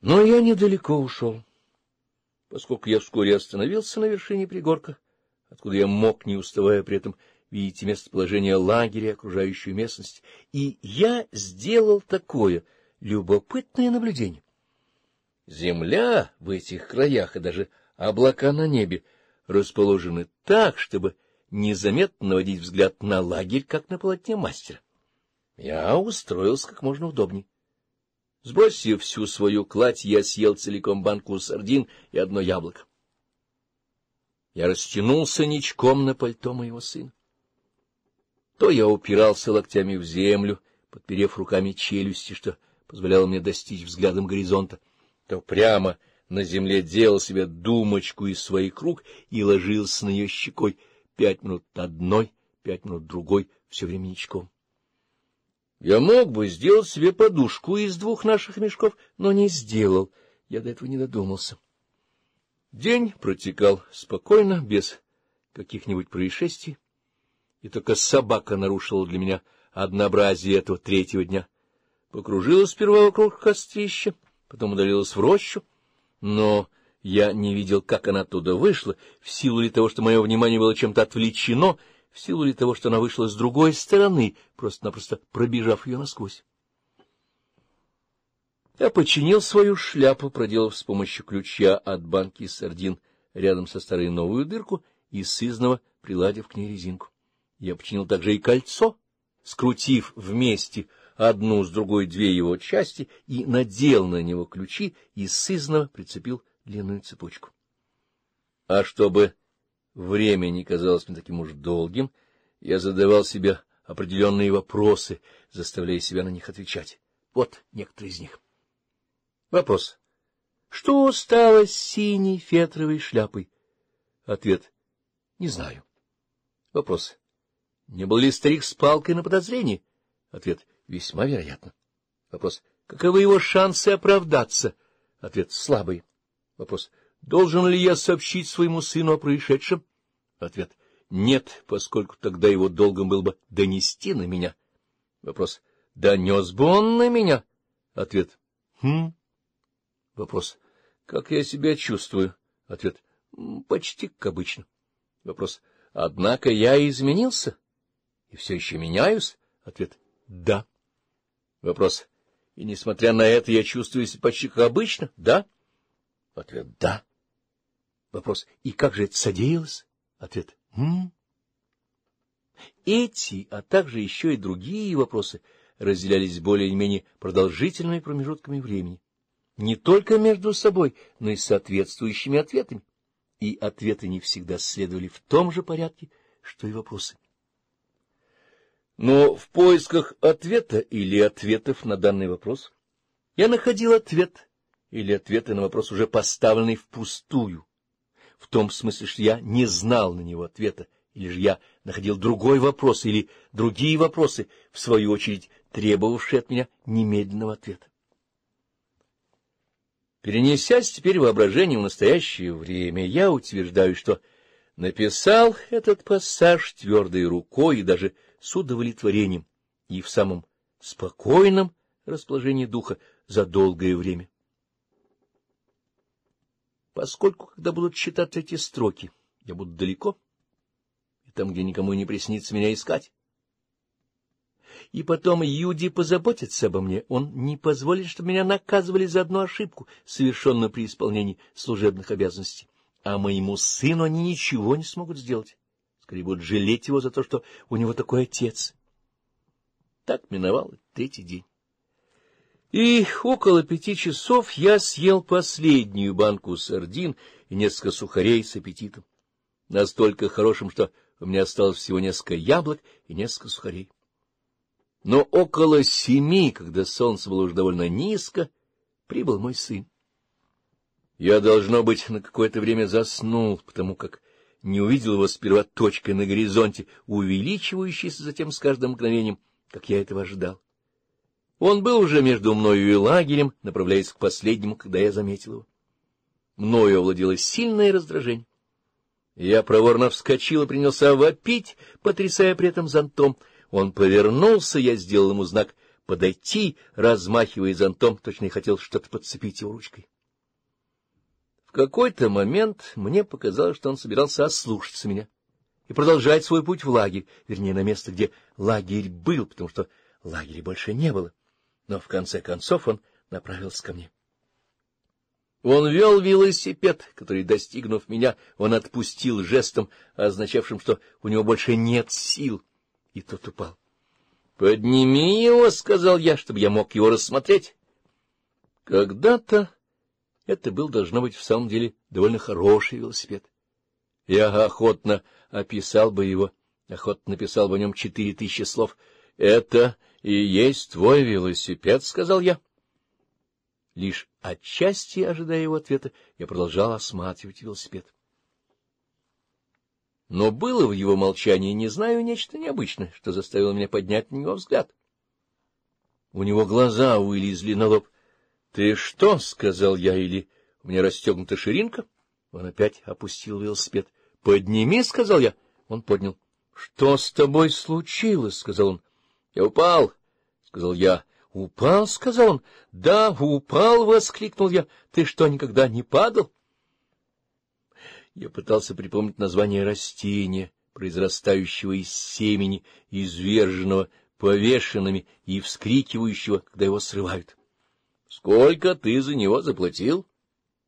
Но я недалеко ушел, поскольку я вскоре остановился на вершине пригорка, откуда я мог, не уставая при этом, видеть местоположение лагеря, окружающую местность, и я сделал такое любопытное наблюдение. Земля в этих краях и даже облака на небе расположены так, чтобы незаметно наводить взгляд на лагерь, как на полотне мастера. Я устроился как можно удобнее. Сбросив всю свою кладь, я съел целиком банку сардин и одно яблоко. Я растянулся ничком на пальто моего сына. То я упирался локтями в землю, подперев руками челюсти, что позволяло мне достичь взглядом горизонта, то прямо на земле делал себе думочку из своих рук и ложился на нее щекой пять минут одной, пять минут другой, все время ничком. Я мог бы сделать себе подушку из двух наших мешков, но не сделал. Я до этого не додумался. День протекал спокойно, без каких-нибудь происшествий, и только собака нарушила для меня однообразие этого третьего дня. Покружилась сперва вокруг кострища, потом удалилась в рощу, но я не видел, как она оттуда вышла, в силу ли того, что мое внимание было чем-то отвлечено — в силу ли того, что она вышла с другой стороны, просто-напросто пробежав ее насквозь. Я починил свою шляпу, проделав с помощью ключа от банки сардин рядом со старой новую дырку и сызново приладив к ней резинку. Я починил также и кольцо, скрутив вместе одну с другой две его части и надел на него ключи и сызново прицепил длинную цепочку. А чтобы Время не казалось мне таким уж долгим, я задавал себе определенные вопросы, заставляя себя на них отвечать. Вот некоторые из них. Вопрос. Что стало с синей фетровой шляпой? Ответ. Не знаю. Вопрос. Не был ли старик с палкой на подозрении? Ответ. Весьма вероятно. Вопрос. Каковы его шансы оправдаться? Ответ. Слабые. Вопрос. Должен ли я сообщить своему сыну о происшедшем? Ответ. Нет, поскольку тогда его долгом был бы донести на меня. Вопрос. Донес бы он на меня? Ответ. Хм. Вопрос. Как я себя чувствую? Ответ. Почти как обычно. Вопрос. Однако я изменился и все еще меняюсь? Ответ. Да. Вопрос. И несмотря на это я чувствую себя почти как обычно? Да. Ответ. Да. Вопрос. И как же это содеялось? Ответ. М? Эти, а также еще и другие вопросы разделялись более-менее продолжительными промежутками времени. Не только между собой, но и с соответствующими ответами. И ответы не всегда следовали в том же порядке, что и вопросы. Но в поисках ответа или ответов на данный вопрос я находил ответ или ответы на вопрос, уже поставленный впустую в том смысле, что я не знал на него ответа, или же я находил другой вопрос, или другие вопросы, в свою очередь требовавшие от меня немедленного ответа. Перенесясь теперь воображение в настоящее время, я утверждаю, что написал этот пассаж твердой рукой и даже с удовлетворением и в самом спокойном расположении духа за долгое время поскольку, когда будут читать эти строки, я буду далеко, и там, где никому не приснится меня искать. И потом Юди позаботится обо мне, он не позволит, чтобы меня наказывали за одну ошибку, совершенную при исполнении служебных обязанностей. А моему сыну они ничего не смогут сделать, скорее будут жалеть его за то, что у него такой отец. Так миновал третий день. И около пяти часов я съел последнюю банку сардин и несколько сухарей с аппетитом, настолько хорошим, что у меня осталось всего несколько яблок и несколько сухарей. Но около семи, когда солнце было уже довольно низко, прибыл мой сын. Я, должно быть, на какое-то время заснул, потому как не увидел его сперва точкой на горизонте, увеличивающейся затем с каждым мгновением, как я этого ожидал. Он был уже между мною и лагерем, направляясь к последнему, когда я заметил его. Мною овладело сильное раздражение. Я проворно вскочил и принялся вопить, потрясая при этом зонтом. Он повернулся, я сделал ему знак «подойти», размахивая зонтом, точно и хотел что-то подцепить его ручкой. В какой-то момент мне показалось, что он собирался ослушаться меня и продолжать свой путь в лагерь, вернее, на место, где лагерь был, потому что лагеря больше не было но в конце концов он направился ко мне. Он вел велосипед, который, достигнув меня, он отпустил жестом, означавшим, что у него больше нет сил, и тот упал. — Подними его, — сказал я, — чтобы я мог его рассмотреть. Когда-то это был, должно быть, в самом деле довольно хороший велосипед. Я охотно описал бы его, охотно написал бы о нем четыре тысячи слов. Это и есть твой велосипед, — сказал я. Лишь отчасти ожидая его ответа, я продолжал осматривать велосипед. Но было в его молчании, не знаю, нечто необычное, что заставило меня поднять на него взгляд. У него глаза вылезли на лоб. — Ты что? — сказал я, или у меня расстегнута ширинка. Он опять опустил велосипед. — Подними, — сказал я. Он поднял. — Что с тобой случилось? — сказал он. — Я упал, — сказал я. — Упал, — сказал он. — Да, упал, — воскликнул я. — Ты что, никогда не падал? Я пытался припомнить название растения, произрастающего из семени, изверженного повешенными и вскрикивающего, когда его срывают. — Сколько ты за него заплатил?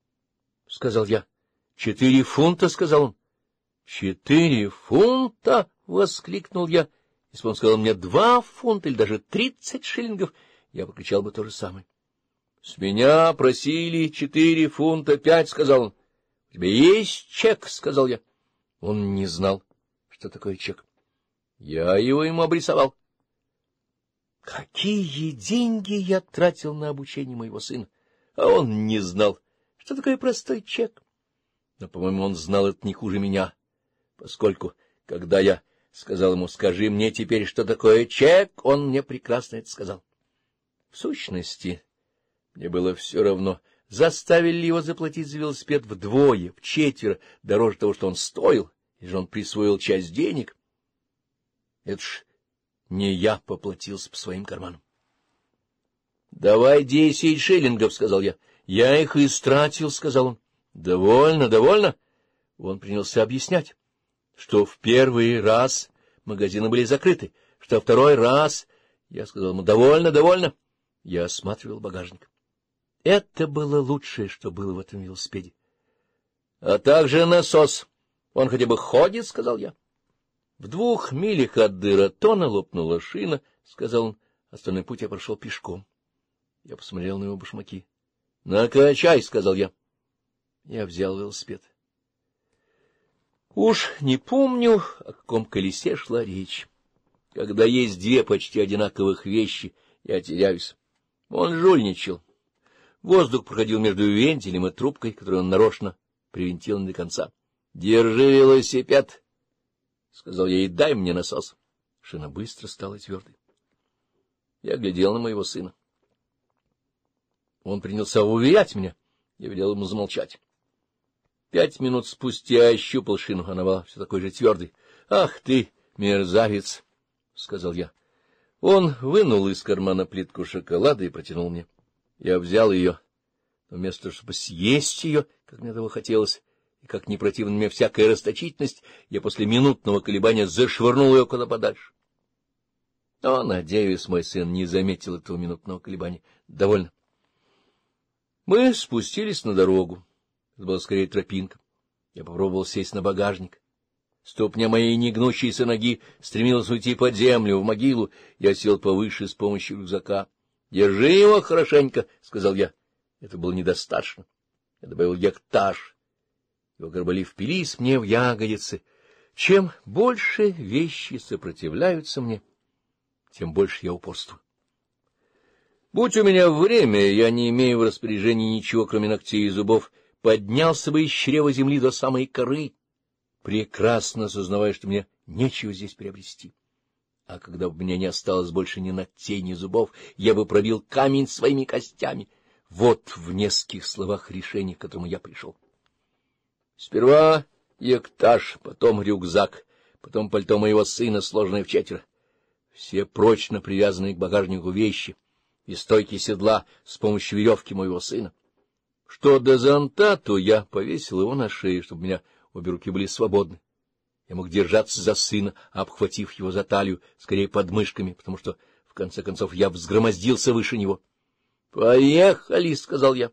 — сказал я. — Четыре фунта, — сказал он. — Четыре фунта! — воскликнул я если бы он сказал мне два фунта или даже тридцать шиллингов, я бы кричал бы то же самое. — С меня просили четыре фунта пять, — сказал он. — У тебя есть чек, — сказал я. Он не знал, что такое чек. Я его ему обрисовал. Какие деньги я тратил на обучение моего сына, а он не знал, что такое простой чек. Но, по-моему, он знал это не хуже меня, поскольку, когда я сказал ему, — скажи мне теперь, что такое чек, он мне прекрасно это сказал. В сущности, мне было все равно, заставили ли его заплатить за велосипед вдвое, в четверо дороже того, что он стоил, или же он присвоил часть денег. Это ж не я поплатился по своим карманам. — Давай десять шиллингов, — сказал я. — Я их истратил, — сказал он. — Довольно, довольно. Он принялся объяснять что в первый раз магазины были закрыты, что второй раз... Я сказал ему, довольно, довольно. Я осматривал багажник. Это было лучшее, что было в этом велосипеде. А также насос. Он хотя бы ходит, — сказал я. В двух милях от дыратона лопнула шина, — сказал он. Остальной путь я прошел пешком. Я посмотрел на его башмаки. — Накачай, — сказал я. Я взял велосипед. Уж не помню, о каком колесе шла речь. Когда есть две почти одинаковых вещи, я теряюсь. Он жульничал. Воздух проходил между вентилем и трубкой, которую он нарочно привинтил до конца. — Держи велосипед! — сказал я, — и дай мне насос. Шина быстро стала твердой. Я глядел на моего сына. Он принялся уверять меня. Я велел ему замолчать. Пять минут спустя ощупал шину, она была все такой же твердой. — Ах ты, мерзавец! — сказал я. Он вынул из кармана плитку шоколада и протянул мне. Я взял ее, но вместо того, чтобы съесть ее, как мне того хотелось, и как не противна мне всякая расточительность, я после минутного колебания зашвырнул ее куда подальше. Но, надеюсь, мой сын не заметил этого минутного колебания. Довольно. Мы спустились на дорогу. Это была скорее тропинка. Я попробовал сесть на багажник. Ступня моей негнущейся ноги стремилась уйти под землю, в могилу. Я сел повыше с помощью рюкзака. — Держи его хорошенько, — сказал я. Это было недостаточно. Я добавил гектаж. Его горбали впились мне в ягодицы. Чем больше вещи сопротивляются мне, тем больше я упорствую. Будь у меня время, я не имею в распоряжении ничего, кроме ногтей и зубов — поднялся бы из чрева земли до самой коры, прекрасно осознавая, что мне нечего здесь приобрести. А когда бы мне не осталось больше ни ногтей, ни зубов, я бы пробил камень своими костями. Вот в нескольких словах решение, к которому я пришел. Сперва ектаж, потом рюкзак, потом пальто моего сына, сложенное в четверо. Все прочно привязанные к багажнику вещи и стойки седла с помощью веревки моего сына что до зонта, то я повесил его на шею, чтобы у меня обе руки были свободны. Я мог держаться за сына, обхватив его за талию, скорее подмышками, потому что, в конце концов, я взгромоздился выше него. — Поехали, — сказал я.